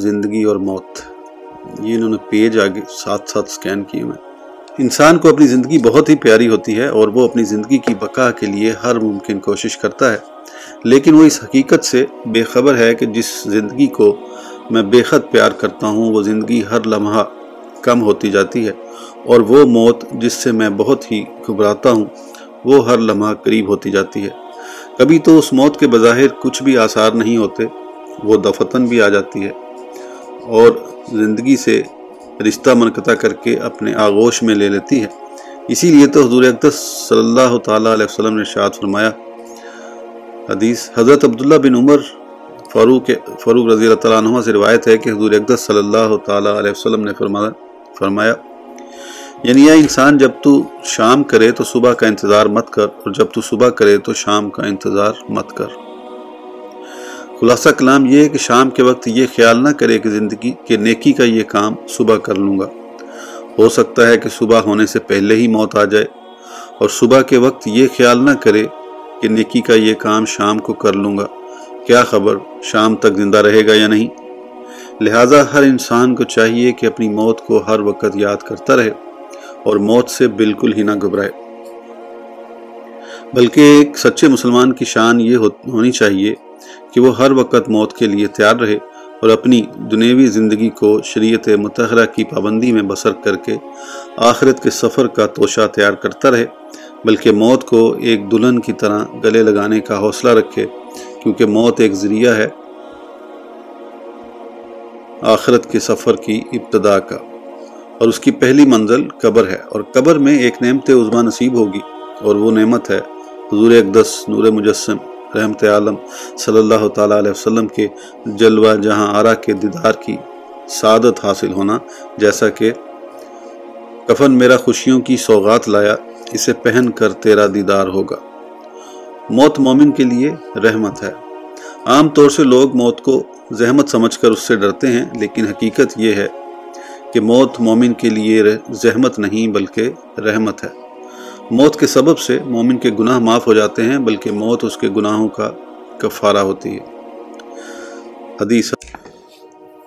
زندگی اور موت۔ یہ انہوں نے پیج آگے ساتھ ساتھ سکین کیے ہوئے۔ انسان کو اپنی زندگی بہت ہی پیاری ہوتی ہے اور وہ اپنی زندگی کی بقا کے لیے ہر ممکن کوشش کرتا ہے۔ لیکن وہ اس حقیقت سے بے خبر ہے کہ جس زندگی کو میں بے حد پیار کرتا ہوں، وہ زندگی ہر لمحہ کم ہوتی جاتی ہے اور وہ موت جس سے میں بہت ہی گھبراتا ہوں، وہ ہر لمحہ قریب ہوتی جاتی ہے۔ کبھی تو اس موت کے بظاہر کچھ بھی آثار نہیں ہوتے، وہ دفتن بھی آ جاتی ہے۔ اور زندگی سے رشتہ منقطع کر کے اپنے آغوش میں لے لیتی ہے۔ اسی لیے تو حضور اقدس صلی اللہ تعالیٰ علیہ وسلم نے شاد فرمایا، حدیث حضرت عبداللہ بن عمر فاروق فاروق رضی اللہ تعالیٰ عنہ سے روایت ہے کہ حضور اقدس صلی اللہ تعالیٰ علیہ وسلم نے فرمایا فرمایا یعنی یہ انسان جب تو شام کرے تو صبح کا انتظار مت کر، اور جب تو صبح کرے تو شام کا انتظار مت کر۔ خلاصہ کلام یہ ہے کہ شام کے وقت یہ خیال نہ کرے کہ زندگی کے نیکی کا یہ کام صبح کر لوں گا۔ ہو سکتا ہے کہ صبح ہونے سے پہلے ہی موت آ جائے اور صبح کے وقت یہ خیال نہ کرے کہ نیکی کا یہ کام شام کو کر لوں گا۔ کیا خبر؟ شام تک زندہ رہے گا یا نہیں؟ لہٰذا ہر انسان کو چاہیے کہ اپنی موت کو ہر وقت یاد کرتا رہے اور موت سے بالکل ہی نہ گھبرائے۔ بلکہ ایک سچے مسلمان کی شان یہ ہونی چاہیے کہ وہ ہر وقت موت کے لیے تیار رہے اور اپنی دنیوی زندگی کو شریعت متحرہ کی پابندی میں بسر کر کے آخرت کے سفر کا توشہ تیار کرتا رہے، بلکہ موت کو ایک دلہن کی طرح گلے لگانے کا حوصلہ رکھے، کیونکہ موت ایک ذریعہ ہے آخرت کے سفر کی ابتدا کا۔ اور اس کی پہلی منزل قبر ہے، اور قبر میں ایک نعمت عظما نصیب ہوگی، اور وہ نعمت ہے حضور اقدس نور مجسم۔ رحمت عالم صلی اللہ تعالیٰ علیہ وسلم کے جلوہ جہاں آرا کے دیدار کی سعادت حاصل ہونا، جیسا کہ کفن میرا خوشیوں کی سوغات لایا، اسے پہن کر تیرا دیدار ہوگا۔ موت مومن کے لیے رحمت ہے۔ عام طور سے لوگ موت کو زحمت سمجھ کر اس سے ڈرتے ہیں، لیکن حقیقت یہ ہے کہ موت مومن کے لیے زحمت نہیں، بلکہ رحمت ہے۔ موت کے سبب سے مومن کے گناہ معاف ہو جاتے ہیں، بلکہ موت اس کے گناہوں کا کفارہ ہوتی ہے۔ حدیث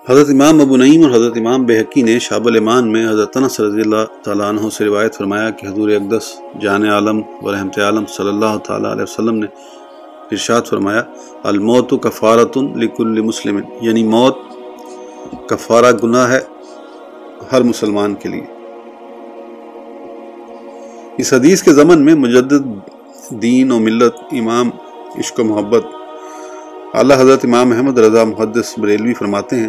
حضرت امام ابو نعیم اور حضرت امام بحقی نے شاب المان میں حضرت انس رضی اللہ تعالیٰ عنہ سے روایت فرمایا کہ حضور اقدس جان عالم و رحمت عالم صلی اللہ تعالیٰ علیہ وسلم نے ارشاد فرمایا، الموت و کفارت لکل مسلم یعنی موت کفارہ گناہ ہے ہر مسلمان کے لیے۔ اس حدیث کے زمن میں مجدد دین و ملت، امام، عشق و محبت۔ اعلیٰ حضرت امام محمد رضا محدث بریلوی فرماتے ہیں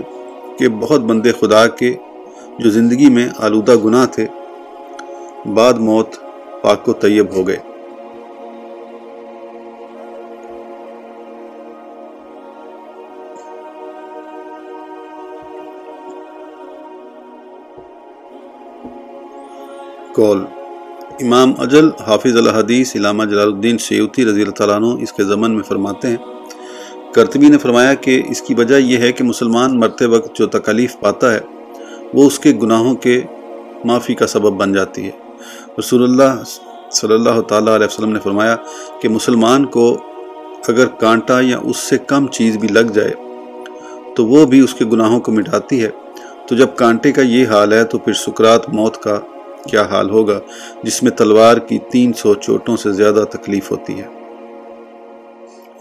کہ بہت بندے خدا کے جو زندگی میں آلودہ گناہ تھے، بعد موت پاک و طیب ہو گئے۔ کول۔ امام اجل، حافظ الحدیث علامہ جلال الدین سیوتی رضی اللہ تعالیٰ عنہ اس کے زمن میں فرماتے ہیں۔ کرتبی نے فرمایا کہ اس کی وجہ یہ ہے کہ مسلمان مرتے وقت جو تکلیف پاتا ہے، وہ اس کے گناہوں کے معافی کا سبب بن جاتی ہے۔ رسول اللہ صلی اللہ تعالیٰ علیہ وسلم نے فرمایا کہ مسلمان کو اگر کانٹا یا اس سے کم چیز بھی لگ جائے، تو وہ بھی اس کے گناہوں کو مٹاتی ہے۔ تو جب کانٹے کا یہ حال ہے، تو پھر سکرات موت کا کیا حال ہوگا جس میں تلوار کی تین سو چوٹوں سے زیادہ تکلیف ہوتی ہے۔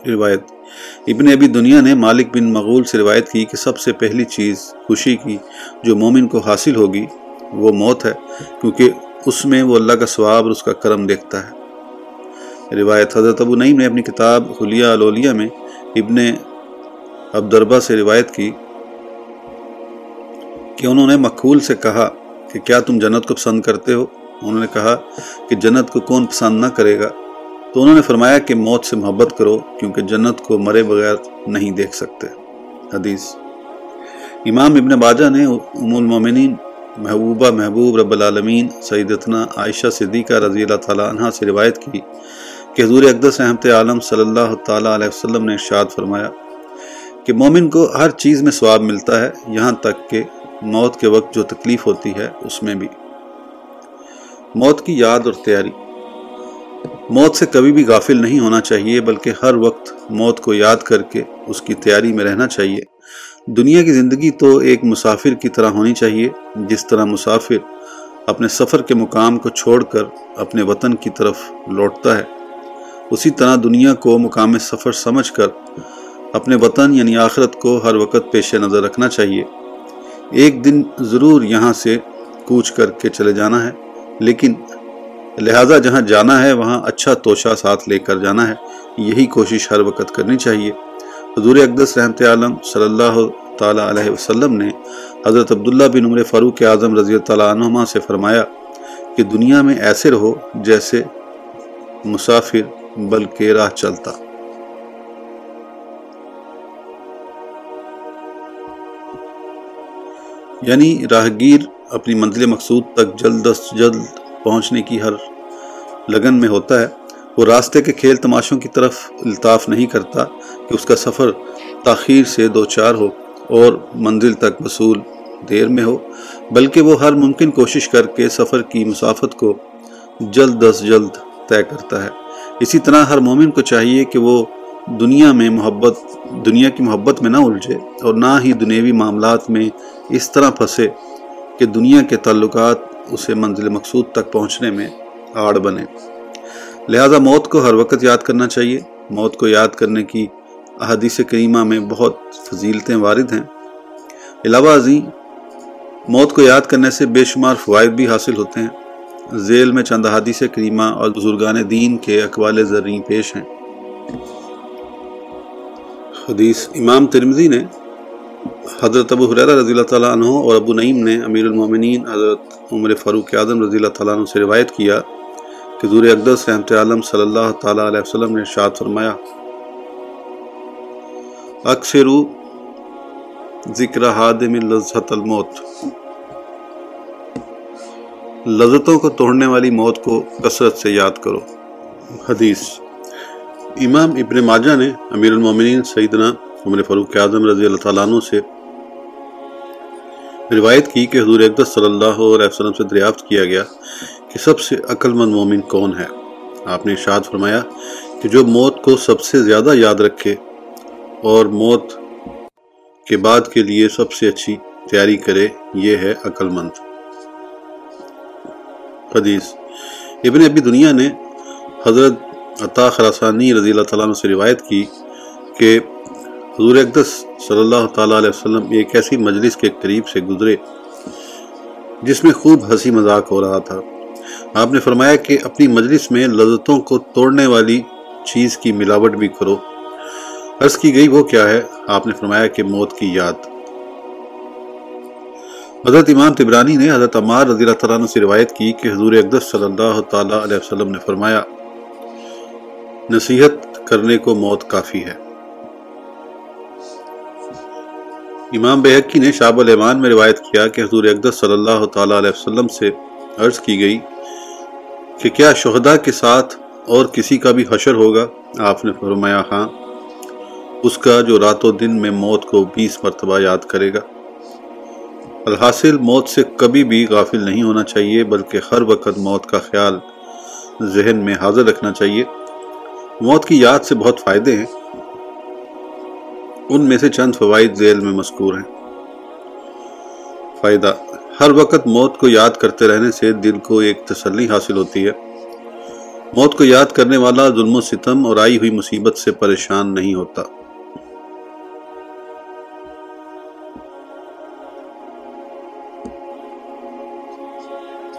روایت ابن ابی دنیا نے مالک بن مغول سے روایت کی کہ سب سے پہلی چیز خوشی کی جو مومن کو حاصل ہوگی وہ موت ہے، کیونکہ اس میں وہ اللہ کا ثواب اور اس کا کرم دیکھتا ہے۔ روایت حضرت ابو نعیم نے اپنی کتاب حلیہ الولیہ میں ابن عبدربہ سے روایت کی کہ انہوں نے مقول سے کہا کہ کیا تم جنت کو پسند کرتے ہو؟ انہوں نے کہا کہ جنت کو کون پسند نہ کرے گا۔ تو انہوں نے فرمایا کہ موت سے محبت کرو کیونکہ جنت کو مرے بغیر نہیں دیکھ سکتے۔ حدیث۔ امام ابن باجہ نے ام المومنین محبوبہ محبوب رب العالمین سیدتنا عائشہ صدیقہ رضی اللہ تعالیٰ عنہ سے روایت کی کہ حضور اقدس رحمت عالم صلی اللہ تعالیٰ علیہ وسلم نے ارشاد فرمایا کہ مومن کو ہر چیز میں ثواب ملتا ہے یہاں تک کہ موت کے وقت جو تکلیف ہوتی ہے، اس میں بھی۔ موت کی یاد اور تیاری۔ موت سے کبھی بھی غافل نہیں ہونا چاہیے، بلکہ ہر وقت موت کو یاد کر کے اس کی تیاری میں رہنا چاہیے۔ دنیا کی زندگی تو ایک مسافر کی طرح ہونی چاہیے، جس طرح مسافر اپنے سفر کے مقام کو چھوڑ کر اپنے وطن کی طرف لوٹتا ہے۔ اسی طرح دنیا کو مقام سفر سمجھ کر اپنے وطن یعنی آخرت کو ہر وقت پیش نظر رکھنا چاہیے۔ ایک دن ضرور یہاں سے کوچ کر کے چلے جانا ہے، لیکن لہٰذا جہاں جانا ہے، وہاں اچھا توشہ ساتھ لے کر جانا ہے۔ یہی کوشش ہر وقت کرنی چاہیے۔ حضور اقدس رحمت عالم صلی اللہ تعالیٰ علیہ وسلم نے حضرت عبداللہ بن عمر فاروق اعظم رضی اللہ عنہما سے فرمایا کہ دنیا میں ایسے رہو جیسے مسافر بلکہ راہ چلتا۔ یعنی راہگیر اپنی منزل مقصود تک جلد از جلد پہنچنے کی ہر لگن میں ہوتا ہے۔ وہ راستے کے کھیل تماشوں کی طرف الطاف نہیں کرتا کہ اس کا سفر تاخیر سے دو چار ہو اور منزل تک وصول دیر میں ہو، بلکہ وہ ہر ممکن کوشش کر کے سفر کی مسافت کو جلد از جلد طے کرتا ہے۔ اسی طرح ہر مومن کو چاہیے کہ وہ دنیا میں محبت، دنیا کی محبت میں نہ الجھے اور نہ ہی دنیوی معاملات میں اس طرح پھنسے کہ دنیا کے تعلقات اسے منزل مقصود تک پہنچنے میں آڑ بنے۔ لہذا موت کو ہر وقت یاد کرنا چاہیے۔ موت کو یاد کرنے کی احادیث کریمہ میں بہت فضیلتیں وارد ہیں۔ علاوہ ازیں، موت کو یاد کرنے سے بے شمار فوائد بھی حاصل ہوتے ہیں۔ ذیل میں چند احادیث کریمہ اور بزرگان دین کے اقوال زرعی پیش ہیں۔ حدیث امام ترمزی نے حضرت ابو حریرہ رضی اللہ تعالیٰ عنہ اور ابو نعیم نے امیر المومنین حضرت عمر فاروق اعظم رضی اللہ تعالیٰ عنہ سے روایت کیا کہ حضور اقدس رحمت عالم صلی اللہ تعالیٰ علیہ وسلم نے شاد فرمایا، اکثرو ذکر حادم لذت الموت۔ لذتوں کو توڑنے والی موت کو کثرت سے یاد کرو۔ حدیث امام ابن ماجہ نے امیر المومنین سیدنا عمر فاروق اعظم رضی اللہ تعالیٰ عنہ سے روایت کی کہ حضور اقدس صلی اللہ علیہ وسلم سے دریافت کیا گیا کہ سب سے عقل مند مومن کون ہے۔ آپ نے ارشاد فرمایا کہ جو موت کو سب سے زیادہ یاد رکھے اور موت کے بعد کے لیے سب سے اچھی تیاری کرے، یہ ہے عقل مند حدیث۔ ابن ابی دنیا نے حضرت عطا خراسانی رضی اللہ تعالیٰ عنہ سے روایت کی کہ حضور اقدس صلی اللہ تعالیٰ علیہ وسلم ایک ایسی مجلس کے قریب سے گزرے جس میں خوب ہنسی مذاق ہو رہا تھا۔ آپ نے فرمایا کہ اپنی مجلس میں لذتوں کو توڑنے والی چیز کی ملاوٹ بھی کرو۔ عرض کی گئی وہ کیا ہے؟ آپ نے فرمایا کہ موت کی یاد۔ حضرت امام تبرانی نے حضرت عمار رضی اللہ تعالیٰ سے روایت کی کہ حضور اقدس صلی اللہ تعالیٰ علیہ وسلم نے فرمایا نصیحت کرنے کو موت کافی ہے۔ امام بحقی نے شاب المان میں روایت کیا کہ حضور اقدس صلی اللہ تعالیٰ علیہ وسلم سے عرض کی گئی کہ کیا شہدہ کے ساتھ اور کسی کا بھی حشر ہوگا؟ آپ نے فرمایا ہاں۔ اس کا جو رات و دن میں موت کو بیس مرتبہ یاد کرے گا۔ الحاصل موت سے کبھی بھی غافل نہیں ہونا چاہیے، بلکہ ہر وقت موت کا خیال ذہن میں حاضر رکھنا چاہیے۔ موت کی یاد سے بہت فائدے ہیں۔ ان میں سے چند فوائد ذیل میں مذکور ہیں۔ فائدہ، ہر وقت موت کو یاد کرتے رہنے سے دل کو ایک تسلی حاصل ہوتی ہے۔ موت کو یاد کرنے والا ظلم و ستم اور آئی ہوئی مصیبت سے پریشان نہیں ہوتا۔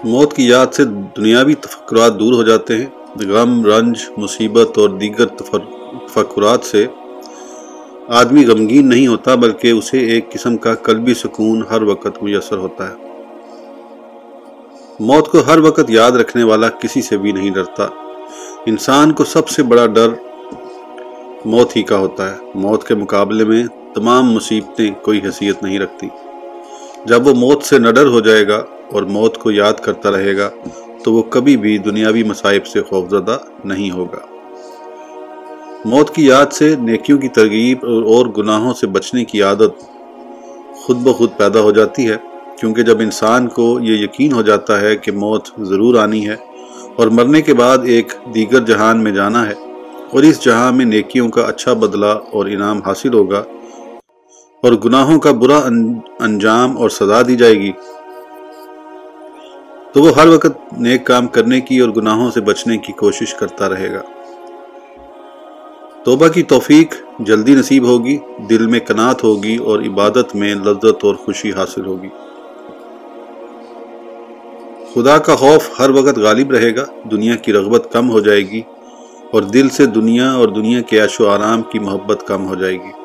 موت کی یاد سے دنیاوی تفکرات دور ہو جاتے ہیں۔ غم، رنج، مصیبت اور دیگر تفکرات سے آدمی غمگین نہیں ہوتا، بلکہ اسے ایک قسم کا قلبی سکون ہر وقت میسر ہوتا ہے۔ موت کو ہر وقت یاد رکھنے والا کسی سے بھی نہیں ڈرتا۔ انسان کو سب سے بڑا ڈر موت ہی کا ہوتا ہے۔ موت کے مقابلے میں تمام مصیبتیں کوئی حیثیت نہیں رکھتی۔ جب وہ موت سے نڈر ہو جائے گا اور موت کو یاد کرتا رہے گا تو وہ کبھی بھی دنیاوی مصائب سے خوفزدہ نہیں ہوگا۔ موت کی یاد سے نیکیوں کی ترغیب اور گناہوں سے بچنے کی عادت خود بخود پیدا ہو جاتی ہے، کیونکہ جب انسان کو یہ یقین ہو جاتا ہے کہ موت ضرور آنی ہے اور مرنے کے بعد ایک دیگر جہان میں جانا ہے اور اس جہاں میں نیکیوں کا اچھا بدلہ اور انعام حاصل ہوگا اور گناہوں کا برا انجام اور سزا دی جائے گی۔ تو وہ ہر وقت نیک کام کرنے کی اور گناہوں سے بچنے کی کوشش کرتا رہے گا۔ توبہ کی توفیق جلدی نصیب ہوگی، دل میں کنات ہوگی اور عبادت میں لذت اور خوشی حاصل ہوگی۔ خدا کا خوف ہر وقت غالب رہے گا، دنیا کی رغبت کم ہو جائے گی اور دل سے دنیا اور دنیا کے عیش و آرام کی محبت کم ہو جائے گی۔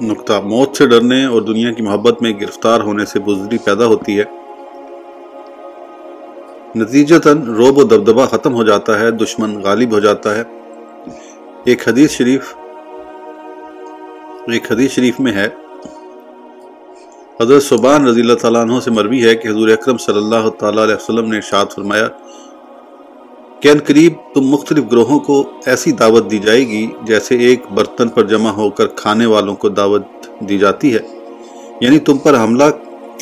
نقطہ، موت سے ڈرنے اور دنیا کی محبت میں گرفتار ہونے سے بزدری پیدا ہوتی ہے۔ نتیجتاً روب و دبدبہ ختم ہو جاتا ہے، دشمن غالب ہو جاتا ہے۔ ایک حدیث شریف، ایک حدیث شریف میں ہے۔ حضرت صبان رضی اللہ تعالیٰ عنہ سے مروی ہے کہ حضور اکرم صلی اللہ تعالیٰ علیہ وسلم نے ارشاد فرمایا کہ ان قریب تم مختلف گروہوں کو ایسی دعوت دی جائے گی جیسے ایک برتن پر جمع ہو کر کھانے والوں کو دعوت دی جاتی ہے۔ یعنی تم پر حملہ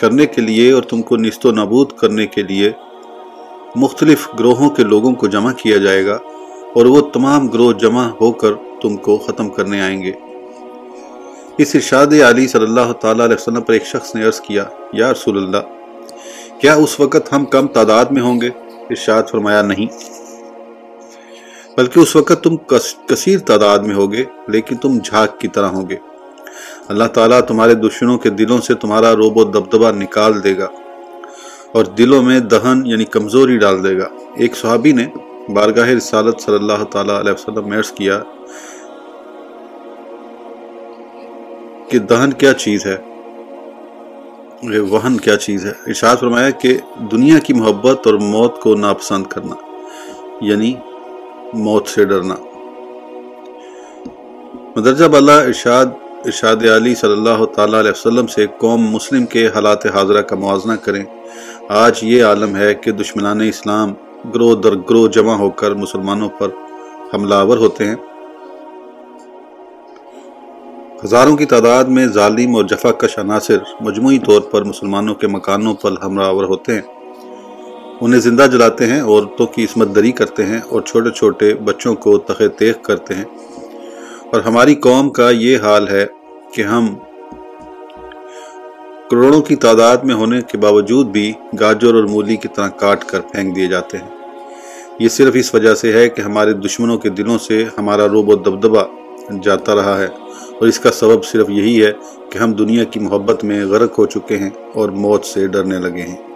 کرنے کے لیے اور تم کو نست و نابود کرنے کے لیے مختلف گروہوں کے لوگوں کو جمع کیا جائے گا اور وہ تمام گروہ جمع ہو کر تم کو ختم کرنے آئیں گے۔ اس ارشاد علی صلی اللہ تعالیٰ علیہ وسلم پر ایک شخص نے عرض کیا، یا رسول اللہ، کیا اس وقت ہم کم تعداد میں ہوں گے؟ ارشاد فرمایا، نہیں۔ بلکہ اس وقت تم کثیر تعداد میں ہوگے، لیکن تم جھاگ کی طرح ہوگے۔ اللہ تعالیٰ تمہارے دشمنوں کے دلوں سے تمہارا روب و دبدبہ نکال دے گا اور دلوں میں دہن یعنی کمزوری ڈال دے گا۔ ایک صحابی نے بارگاہ رسالت صلی اللہ تعالیٰ علیہ وسلم میں عرض کیا کہ دہن کیا چیز ہے؟ وہن کیا چیز ہے؟ ارشاد فرمایا کہ دنیا کی محبت اور موت کو ناپسند کرنا یعنی موت سے ڈرنا۔ مدرجہ بالا ارشاد ارشاد علی صلی اللہ تعالیٰ علیہ وسلم سے قوم مسلم کے حالات حاضرہ کا موازنہ کریں۔ آج یہ عالم ہے کہ دشمنان اسلام گروہ در گروہ جمع ہو کر مسلمانوں پر حملہ آور ہوتے ہیں۔ ہزاروں کی تعداد میں ظالم اور جفا کش عناصر مجموعی طور پر مسلمانوں کے مکانوں پر حملہ آور ہوتے ہیں۔ انہیں زندہ جلاتے ہیں عورتوں کی عصمت دری کرتے ہیں اور چھوٹے چھوٹے بچوں کو تخ تیخ کرتے ہیں۔ اور ہماری قوم کا یہ حال ہے کہ ہم کروڑوں کی تعداد میں ہونے کے باوجود بھی گاجر اور مولی کی طرح کاٹ کر پھینک دیے جاتے ہیں۔ یہ صرف اس وجہ سے ہے کہ ہمارے دشمنوں کے دلوں سے ہمارا روب و دبدبہ جاتا رہا ہے۔ اور اس کا سبب صرف یہی ہے کہ ہم دنیا کی محبت میں غرق ہو چکے ہیں اور موت سے ڈرنے لگے ہیں۔